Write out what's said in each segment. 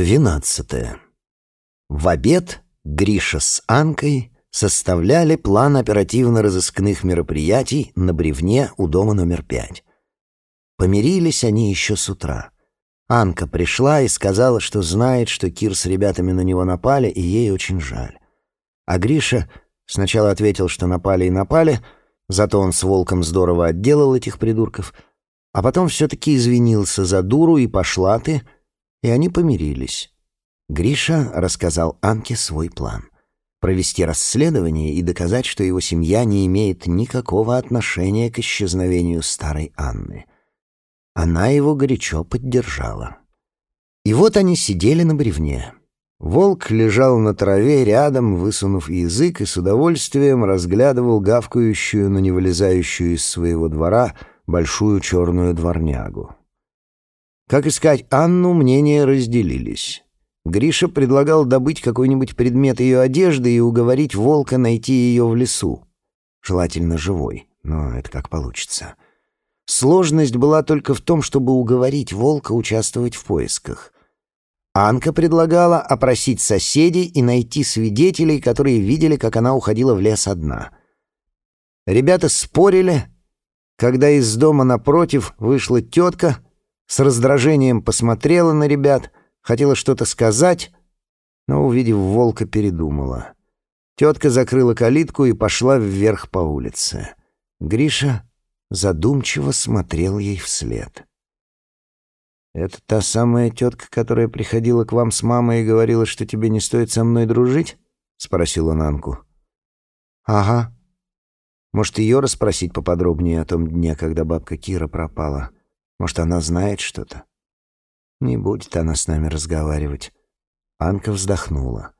Двенадцатое. В обед Гриша с Анкой составляли план оперативно-розыскных мероприятий на бревне у дома номер пять. Помирились они еще с утра. Анка пришла и сказала, что знает, что Кир с ребятами на него напали, и ей очень жаль. А Гриша сначала ответил, что напали и напали, зато он с волком здорово отделал этих придурков, а потом все-таки извинился за дуру и пошла ты — и они помирились. Гриша рассказал Анке свой план. Провести расследование и доказать, что его семья не имеет никакого отношения к исчезновению старой Анны. Она его горячо поддержала. И вот они сидели на бревне. Волк лежал на траве рядом, высунув язык, и с удовольствием разглядывал гавкающую, но не вылезающую из своего двора большую черную дворнягу. Как искать Анну, мнения разделились. Гриша предлагал добыть какой-нибудь предмет ее одежды и уговорить волка найти ее в лесу. Желательно живой, но это как получится. Сложность была только в том, чтобы уговорить волка участвовать в поисках. Анка предлагала опросить соседей и найти свидетелей, которые видели, как она уходила в лес одна. Ребята спорили, когда из дома напротив вышла тетка — с раздражением посмотрела на ребят, хотела что-то сказать, но, увидев волка, передумала. Тетка закрыла калитку и пошла вверх по улице. Гриша задумчиво смотрел ей вслед. «Это та самая тетка, которая приходила к вам с мамой и говорила, что тебе не стоит со мной дружить?» — спросил он Анку. «Ага. Может, ее расспросить поподробнее о том дне, когда бабка Кира пропала?» Может, она знает что-то? Не будет она с нами разговаривать. Анка вздохнула.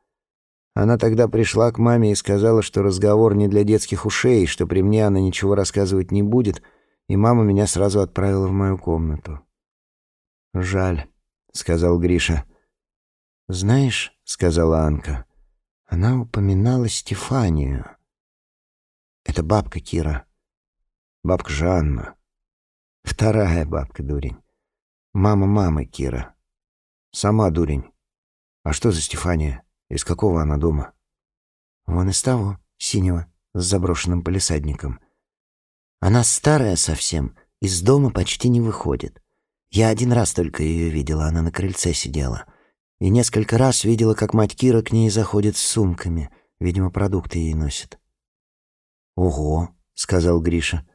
Она тогда пришла к маме и сказала, что разговор не для детских ушей, что при мне она ничего рассказывать не будет, и мама меня сразу отправила в мою комнату. «Жаль», — сказал Гриша. «Знаешь», — сказала Анка, — «она упоминала Стефанию». «Это бабка Кира. Бабка Жанна. Вторая бабка дурень. Мама мамы Кира. Сама дурень. А что за Стефания? Из какого она дома? Вон из того, синего, с заброшенным полисадником. Она старая совсем, из дома почти не выходит. Я один раз только ее видела, она на крыльце сидела. И несколько раз видела, как мать Кира к ней заходит с сумками. Видимо, продукты ей носит. «Ого», — сказал Гриша.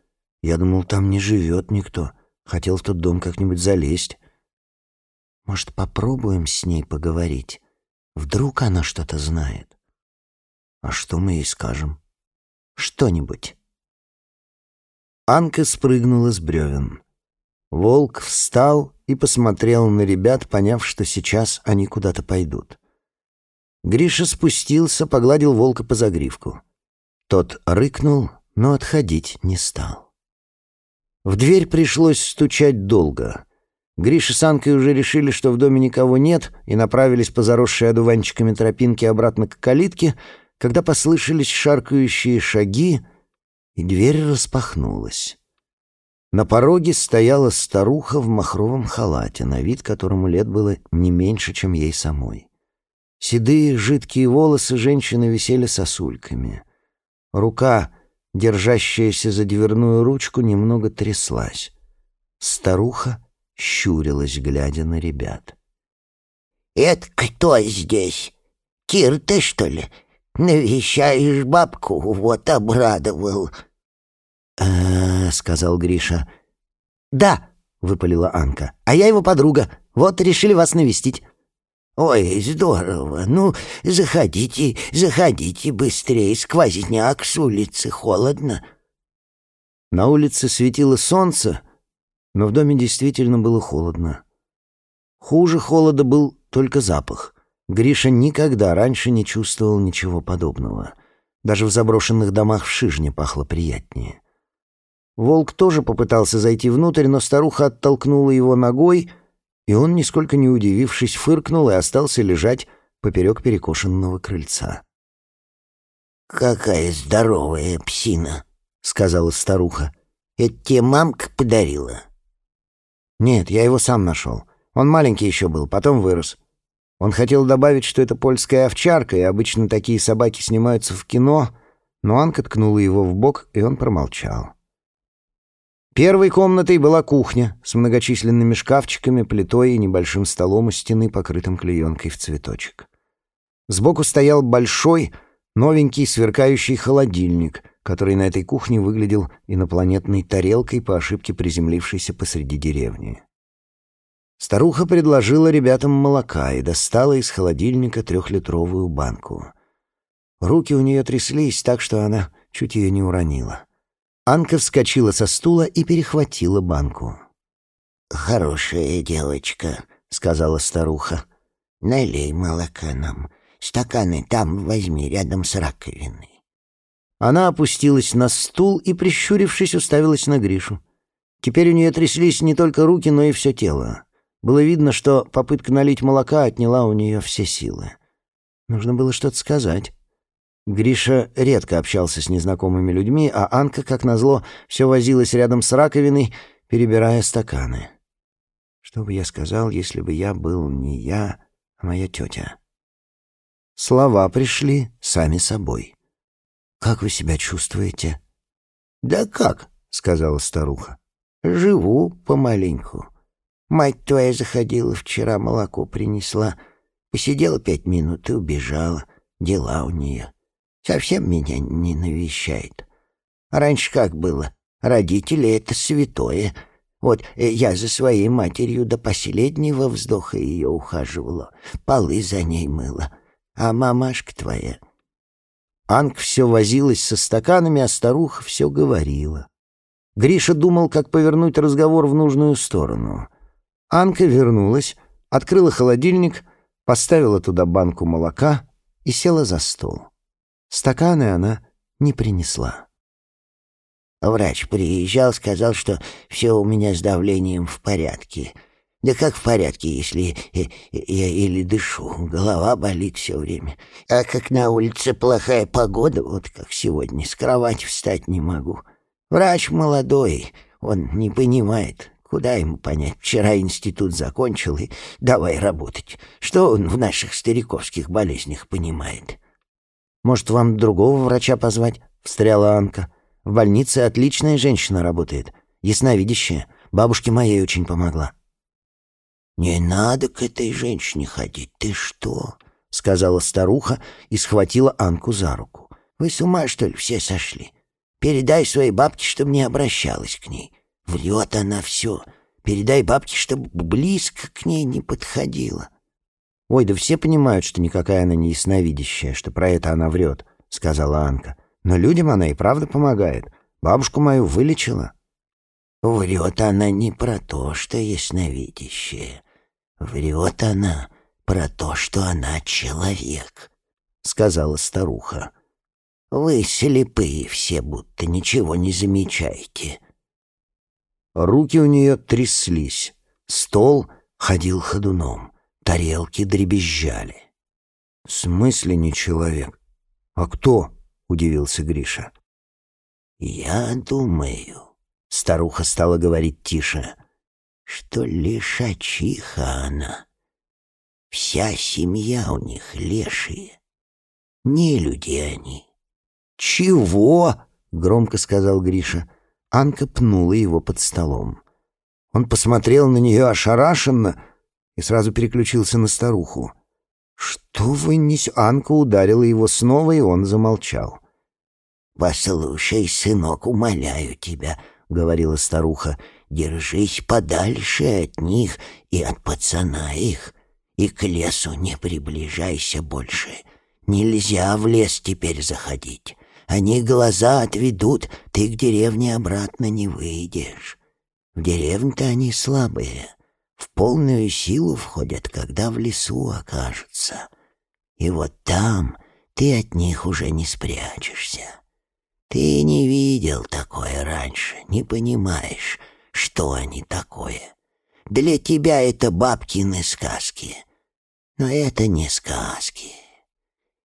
Я думал, там не живет никто. Хотел в тот дом как-нибудь залезть. Может, попробуем с ней поговорить? Вдруг она что-то знает. А что мы ей скажем? Что-нибудь. Анка спрыгнула с бревен. Волк встал и посмотрел на ребят, поняв, что сейчас они куда-то пойдут. Гриша спустился, погладил волка по загривку. Тот рыкнул, но отходить не стал. В дверь пришлось стучать долго. Гриша с Анкой уже решили, что в доме никого нет, и направились по заросшей одуванчиками тропинке обратно к калитке, когда послышались шаркающие шаги, и дверь распахнулась. На пороге стояла старуха в махровом халате, на вид которому лет было не меньше, чем ей самой. Седые жидкие волосы женщины висели сосульками. Рука держащаяся за дверную ручку, немного тряслась. Старуха щурилась, глядя на ребят. «Это кто здесь? Кир ты, что ли? Навещаешь бабку? Вот обрадовал». «Э-э», сказал Гриша. «Да», — выпалила Анка, — «а я его подруга. Вот решили вас навестить». «Ой, здорово! Ну, заходите, заходите быстрее, сквозняк с улицы, холодно». На улице светило солнце, но в доме действительно было холодно. Хуже холода был только запах. Гриша никогда раньше не чувствовал ничего подобного. Даже в заброшенных домах в Шижне пахло приятнее. Волк тоже попытался зайти внутрь, но старуха оттолкнула его ногой — и он, нисколько не удивившись, фыркнул и остался лежать поперек перекошенного крыльца. «Какая здоровая псина!» — сказала старуха. «Это тебе мамка подарила?» «Нет, я его сам нашел. Он маленький еще был, потом вырос». Он хотел добавить, что это польская овчарка, и обычно такие собаки снимаются в кино, но Анка ткнула его в бок, и он промолчал. Первой комнатой была кухня с многочисленными шкафчиками, плитой и небольшим столом у стены, покрытым клеенкой в цветочек. Сбоку стоял большой, новенький сверкающий холодильник, который на этой кухне выглядел инопланетной тарелкой, по ошибке приземлившейся посреди деревни. Старуха предложила ребятам молока и достала из холодильника трехлитровую банку. Руки у нее тряслись так, что она чуть ее не уронила. Анка вскочила со стула и перехватила банку. «Хорошая девочка», — сказала старуха. «Налей молока нам. Стаканы там возьми, рядом с раковиной». Она опустилась на стул и, прищурившись, уставилась на Гришу. Теперь у нее тряслись не только руки, но и все тело. Было видно, что попытка налить молока отняла у нее все силы. Нужно было что-то сказать. Гриша редко общался с незнакомыми людьми, а Анка, как назло, все возилась рядом с раковиной, перебирая стаканы. Что бы я сказал, если бы я был не я, а моя тетя? Слова пришли сами собой. «Как вы себя чувствуете?» «Да как?» — сказала старуха. «Живу помаленьку. Мать твоя заходила вчера, молоко принесла. Посидела пять минут и убежала. Дела у нее. Совсем меня не навещает. раньше как было? Родители — это святое. Вот э, я за своей матерью до последнего вздоха ее ухаживала, полы за ней мыла. А мамашка твоя... Анг все возилась со стаканами, а старуха все говорила. Гриша думал, как повернуть разговор в нужную сторону — Анка вернулась, открыла холодильник, поставила туда банку молока и села за стол. Стаканы она не принесла. Врач приезжал, сказал, что все у меня с давлением в порядке. Да как в порядке, если я или дышу, голова болит все время. А как на улице плохая погода, вот как сегодня, с кровати встать не могу. Врач молодой, он не понимает, Куда ему понять? Вчера институт закончил и давай работать. Что он в наших стариковских болезнях понимает? Может, вам другого врача позвать? Встряла Анка. В больнице отличная женщина работает. Ясновидящая. Бабушке моей очень помогла. «Не надо к этой женщине ходить, ты что?» — сказала старуха и схватила Анку за руку. «Вы с ума, что ли, все сошли? Передай своей бабке, чтобы не обращалась к ней. Врет она все. Передай бабке, чтобы близко к ней не подходила. «Ой, да все понимают, что никакая она не ясновидящая, что про это она врет», — сказала Анка. «Но людям она и правда помогает. Бабушку мою вылечила». «Врет она не про то, что ясновидящая. Врет она про то, что она человек», — сказала старуха. «Вы слепые все, будто ничего не замечаете. Руки у нее тряслись. Стол ходил ходуном. Тарелки дребезжали. «В смысле не человек? А кто?» — удивился Гриша. «Я думаю», — старуха стала говорить тише, — «что лишачиха она. Вся семья у них лешие. Не люди они». «Чего?» — громко сказал Гриша. Анка пнула его под столом. Он посмотрел на нее ошарашенно и сразу переключился на старуху. «Что вы нес...» Анка ударила его снова, и он замолчал. «Послушай, сынок, умоляю тебя», — говорила старуха, — «держись подальше от них и от пацана их, и к лесу не приближайся больше. Нельзя в лес теперь заходить. Они глаза отведут, ты к деревне обратно не выйдешь. В деревне-то они слабые, в полную силу входят, когда в лесу окажутся. И вот там ты от них уже не спрячешься. Ты не видел такое раньше, не понимаешь, что они такое. Для тебя это бабкины сказки, но это не сказки.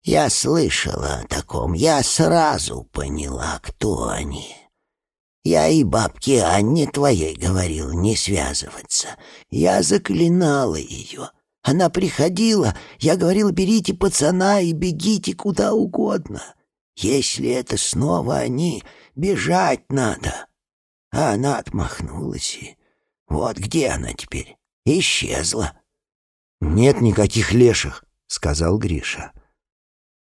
Я слышала о таком, я сразу поняла, кто они. Я и бабке Анне твоей говорил не связываться. Я заклинала ее, Она приходила, я говорил, берите пацана и бегите куда угодно. Если это снова они, бежать надо. А она отмахнулась и... Вот где она теперь? Исчезла. «Нет никаких леших», — сказал Гриша.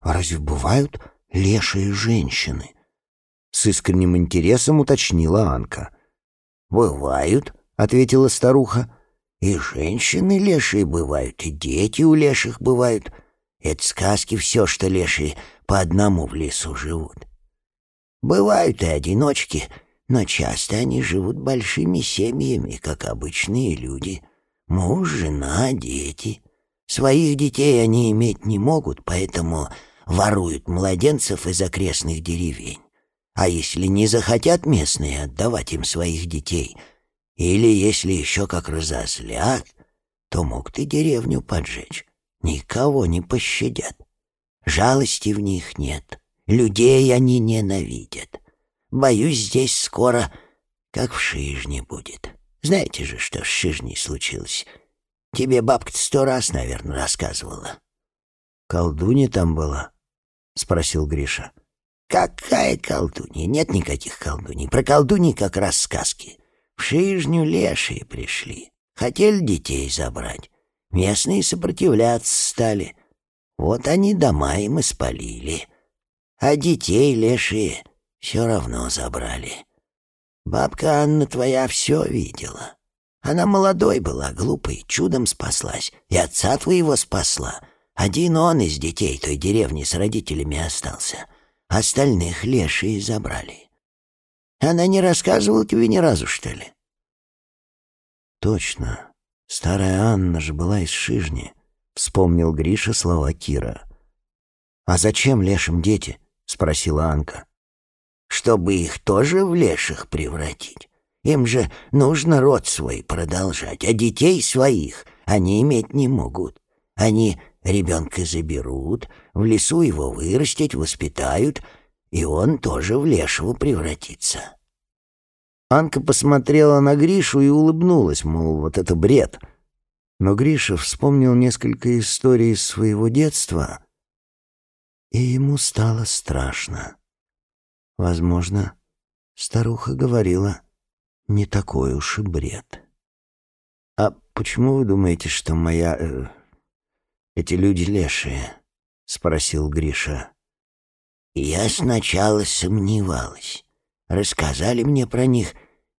«А разве бывают лешие женщины?» С искренним интересом уточнила Анка. «Бывают», — ответила старуха. «И женщины лешие бывают, и дети у леших бывают. Это сказки все, что лешие по одному в лесу живут. Бывают и одиночки, но часто они живут большими семьями, как обычные люди. Муж, жена, дети. Своих детей они иметь не могут, поэтому воруют младенцев из окрестных деревень. А если не захотят местные отдавать им своих детей, или если еще как разозлят, то могут и деревню поджечь. Никого не пощадят. Жалости в них нет. Людей они ненавидят. Боюсь, здесь скоро, как в Шижне будет. Знаете же, что с Шижней случилось? Тебе бабка сто раз, наверное, рассказывала. «Колдунья там была?» — спросил Гриша. «Какая колдунья? Нет никаких колдуней. Про колдуньи как раз сказки. В Шижню лешие пришли. Хотели детей забрать. Местные сопротивляться стали. Вот они дома им и спалили. А детей лешие все равно забрали. Бабка Анна твоя все видела. Она молодой была, глупой, чудом спаслась. И отца твоего спасла. Один он из детей той деревни с родителями остался. Остальных лешие забрали. Она не рассказывала тебе ни разу, что ли? Точно. Старая Анна же была из Шижни. Вспомнил Гриша слова Кира. «А зачем лешим дети?» — спросила Анка чтобы их тоже в леших превратить. Им же нужно род свой продолжать, а детей своих они иметь не могут. Они ребенка заберут, в лесу его вырастить, воспитают, и он тоже в лешего превратится. Анка посмотрела на Гришу и улыбнулась, мол, вот это бред. Но Гриша вспомнил несколько историй из своего детства, и ему стало страшно. Возможно, старуха говорила не такой уж и бред. «А почему вы думаете, что моя... Эти люди лешие?» — спросил Гриша. «Я сначала сомневалась. Рассказали мне про них.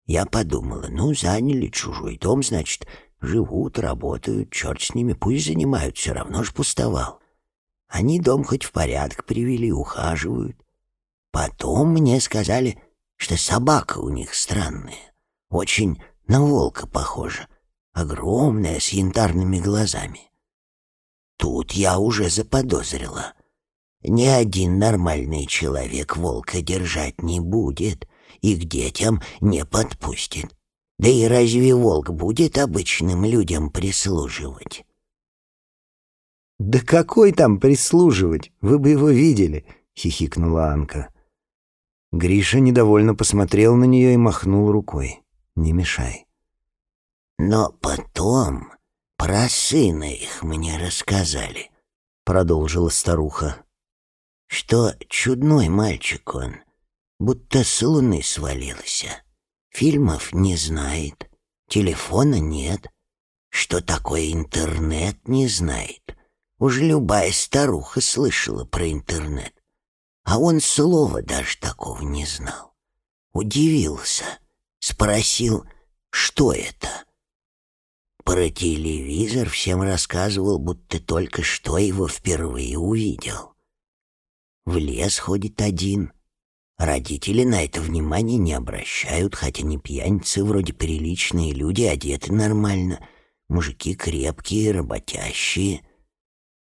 Я подумала, ну, заняли чужой дом, значит, живут, работают, черт с ними, пусть занимают, все равно ж пустовал. Они дом хоть в порядок привели, ухаживают. Потом мне сказали, что собака у них странная, очень на волка похожа, огромная, с янтарными глазами. Тут я уже заподозрила. Ни один нормальный человек волка держать не будет и к детям не подпустит. Да и разве волк будет обычным людям прислуживать? «Да какой там прислуживать? Вы бы его видели!» — хихикнула Анка. Гриша недовольно посмотрел на нее и махнул рукой. «Не мешай». «Но потом про сына их мне рассказали», — продолжила старуха. «Что чудной мальчик он, будто с луны свалился. Фильмов не знает, телефона нет, что такое интернет не знает. Уж любая старуха слышала про интернет. А он слова даже такого не знал. Удивился, спросил, что это. Про телевизор всем рассказывал, будто только что его впервые увидел. В лес ходит один. Родители на это внимание не обращают, хотя не пьяницы, вроде приличные люди, одеты нормально. Мужики крепкие, работящие —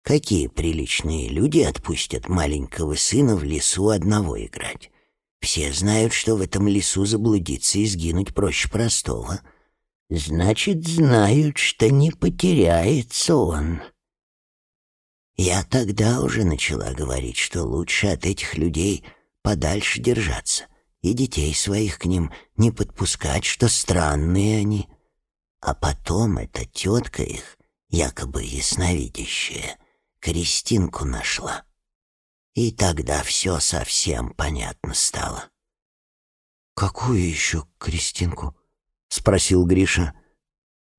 Какие приличные люди отпустят маленького сына в лесу одного играть? Все знают, что в этом лесу заблудиться и сгинуть проще простого. Значит, знают, что не потеряется он. Я тогда уже начала говорить, что лучше от этих людей подальше держаться и детей своих к ним не подпускать, что странные они. А потом эта тетка их якобы ясновидящая, Кристинку нашла. И тогда все совсем понятно стало. «Какую еще Кристинку?» — спросил Гриша.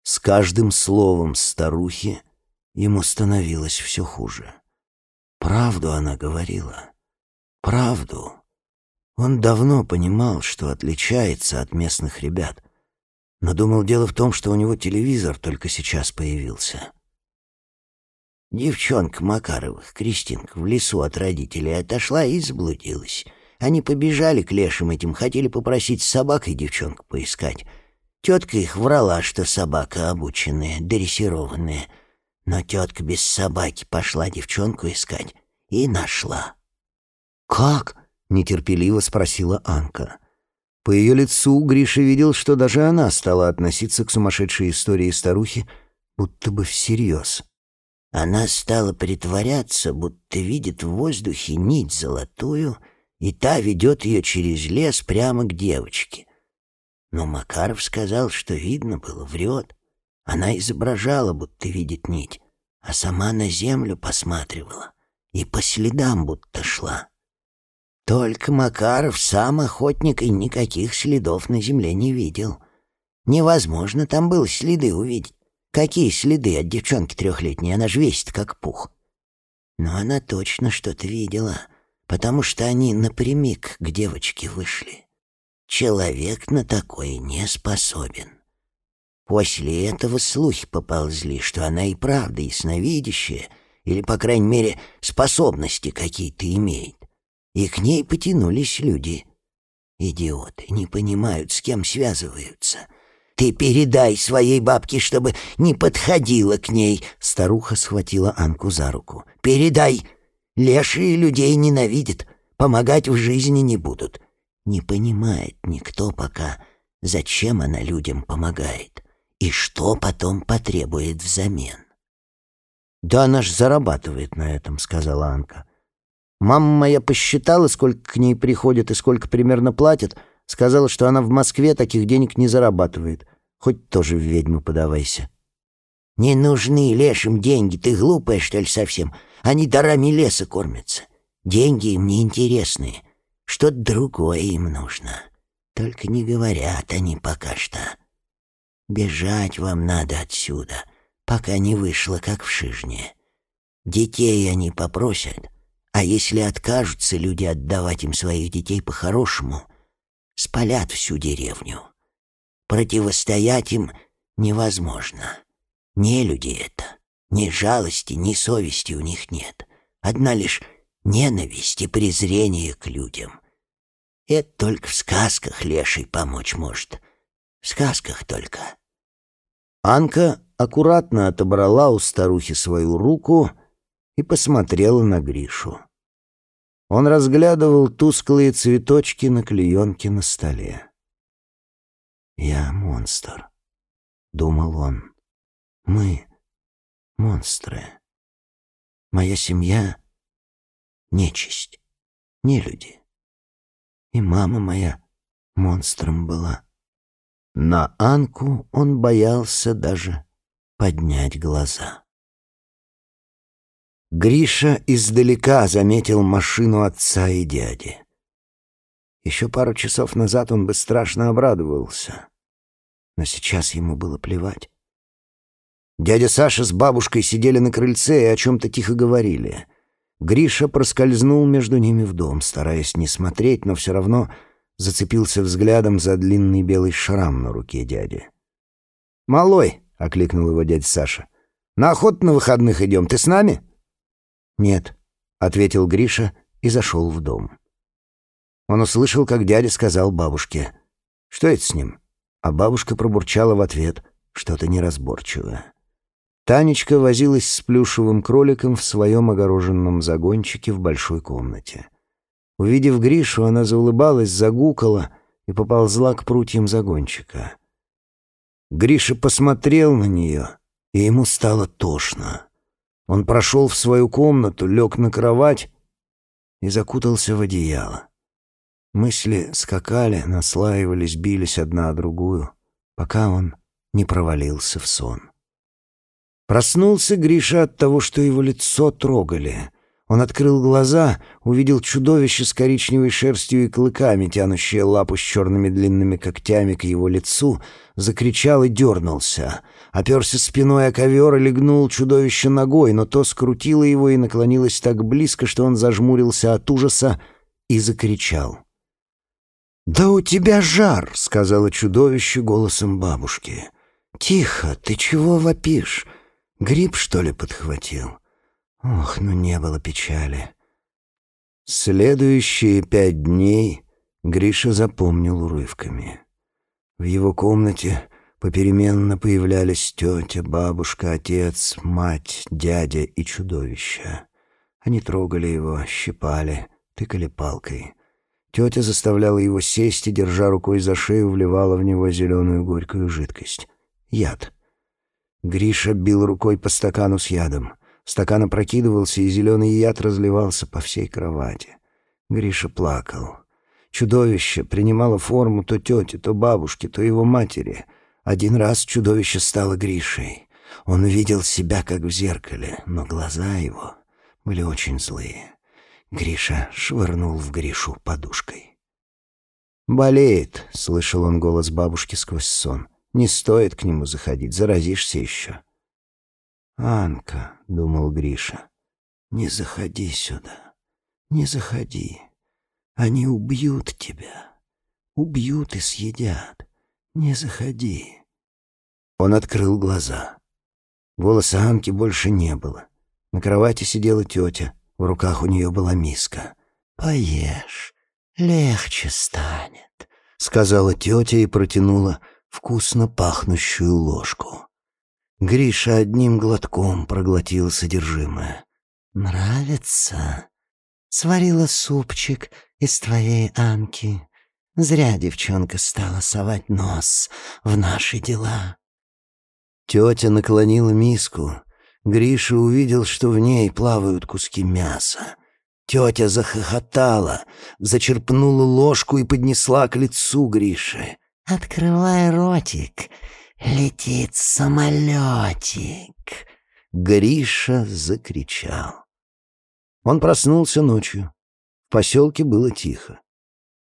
С каждым словом старухи ему становилось все хуже. Правду она говорила. Правду. Он давно понимал, что отличается от местных ребят. Но думал, дело в том, что у него телевизор только сейчас появился. Девчонка Макаровых, Кристинка, в лесу от родителей отошла и заблудилась. Они побежали к лешим этим, хотели попросить с собакой девчонку поискать. Тетка их врала, что собака обученная, дрессированная. Но тетка без собаки пошла девчонку искать и нашла. «Как?» — нетерпеливо спросила Анка. По ее лицу Гриша видел, что даже она стала относиться к сумасшедшей истории старухи будто бы всерьез. Она стала притворяться, будто видит в воздухе нить золотую, и та ведет ее через лес прямо к девочке. Но Макаров сказал, что видно было, врет. Она изображала, будто видит нить, а сама на землю посматривала и по следам будто шла. Только Макаров сам охотник и никаких следов на земле не видел. Невозможно там было следы увидеть. Какие следы от девчонки трехлетней? Она же весит, как пух. Но она точно что-то видела, потому что они напрямик к девочке вышли. Человек на такое не способен. После этого слухи поползли, что она и правда ясновидящая, или, по крайней мере, способности какие-то имеет. И к ней потянулись люди. Идиоты, не понимают, с кем связываются. Ты передай своей бабке, чтобы не подходила к ней. Старуха схватила Анку за руку. Передай. Лешие людей ненавидят, помогать в жизни не будут. Не понимает никто пока, зачем она людям помогает и что потом потребует взамен. «Да она ж зарабатывает на этом», — сказала Анка. «Мама моя посчитала, сколько к ней приходит и сколько примерно платят. Сказала, что она в Москве таких денег не зарабатывает. Хоть тоже в ведьму подавайся». «Не нужны лешим деньги, ты глупая, что ли, совсем? Они дарами леса кормятся. Деньги им неинтересные. Что-то другое им нужно. Только не говорят они пока что. Бежать вам надо отсюда, пока не вышло, как в Шижне. Детей они попросят, а если откажутся люди отдавать им своих детей по-хорошему, спалят всю деревню. Противостоять им невозможно. Не люди это. Ни жалости, ни совести у них нет. Одна лишь ненависть и презрение к людям. Это только в сказках леший помочь может. В сказках только. Анка аккуратно отобрала у старухи свою руку и посмотрела на Гришу. Он разглядывал тусклые цветочки на клеенке на столе. «Я монстр», — думал он. «Мы — монстры. Моя семья нечисть, не люди. И мама моя монстром была. На Анку он боялся даже поднять глаза. Гриша издалека заметил машину отца и дяди. Еще пару часов назад он бы страшно обрадовался, но сейчас ему было плевать. Дядя Саша с бабушкой сидели на крыльце и о чем-то тихо говорили — Гриша проскользнул между ними в дом, стараясь не смотреть, но все равно зацепился взглядом за длинный белый шрам на руке дяди. «Малой!» — окликнул его дядя Саша. «На охоту на выходных идем. Ты с нами?» «Нет», — ответил Гриша и зашел в дом. Он услышал, как дядя сказал бабушке. «Что это с ним?» А бабушка пробурчала в ответ что-то неразборчивое. Танечка возилась с плюшевым кроликом в своем огороженном загончике в большой комнате. Увидев Гришу, она заулыбалась, загукала и поползла к прутьям загончика. Гриша посмотрел на нее, и ему стало тошно. Он прошел в свою комнату, лег на кровать и закутался в одеяло. Мысли скакали, наслаивались, бились одна о другую, пока он не провалился в сон. Проснулся Гриша от того, что его лицо трогали. Он открыл глаза, увидел чудовище с коричневой шерстью и клыками, тянущее лапу с черными длинными когтями к его лицу, закричал и дернулся. Оперся спиной о ковер и легнул чудовище ногой, но то скрутило его и наклонилось так близко, что он зажмурился от ужаса и закричал. «Да у тебя жар!» — сказала чудовище голосом бабушки. «Тихо, ты чего вопишь? Гриб, что ли, подхватил?» Ох, ну не было печали. Следующие пять дней Гриша запомнил урывками. В его комнате попеременно появлялись тетя, бабушка, отец, мать, дядя и чудовище. Они трогали его, щипали, тыкали палкой. Тетя заставляла его сесть и, держа рукой за шею, вливала в него зеленую горькую жидкость. Яд. Гриша бил рукой по стакану с ядом. Стакан опрокидывался, и зеленый яд разливался по всей кровати. Гриша плакал. Чудовище принимало форму то тети, то бабушки, то его матери. Один раз чудовище стало Гришей. Он видел себя, как в зеркале, но глаза его были очень злые. Гриша швырнул в Гришу подушкой. «Болеет», — слышал он голос бабушки сквозь сон. «Не стоит к нему заходить, заразишься еще». «Анка», — думал Гриша, — «не заходи сюда, не заходи. Они убьют тебя, убьют и съедят. Не заходи». Он открыл глаза. Голоса Анки больше не было. На кровати сидела тетя, в руках у нее была миска. «Поешь, легче станет», — сказала тетя и протянула вкусно пахнущую ложку. Гриша одним глотком проглотил содержимое. «Нравится?» «Сварила супчик из твоей Анки. Зря девчонка стала совать нос в наши дела». Тетя наклонила миску. Гриша увидел, что в ней плавают куски мяса. Тетя захохотала, зачерпнула ложку и поднесла к лицу Гриши. «Открывай ротик, «Летит самолетик!» Гриша закричал. Он проснулся ночью. В поселке было тихо.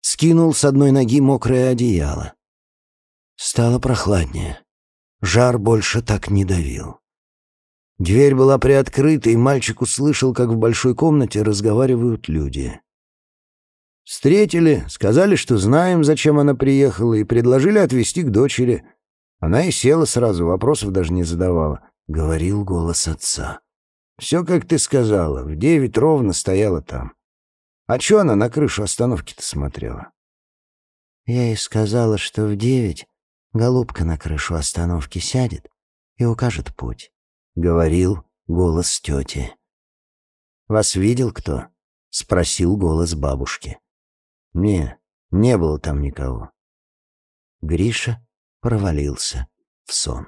Скинул с одной ноги мокрое одеяло. Стало прохладнее. Жар больше так не давил. Дверь была приоткрыта, и мальчик услышал, как в большой комнате разговаривают люди. Встретили, сказали, что знаем, зачем она приехала, и предложили отвезти к дочери — она и села сразу, вопросов даже не задавала. Говорил голос отца. «Все, как ты сказала, в девять ровно стояла там. А че она на крышу остановки-то смотрела?» Я ей сказала, что в девять голубка на крышу остановки сядет и укажет путь. Говорил голос тети. «Вас видел кто?» — спросил голос бабушки. «Не, не было там никого». Гриша провалился в сон.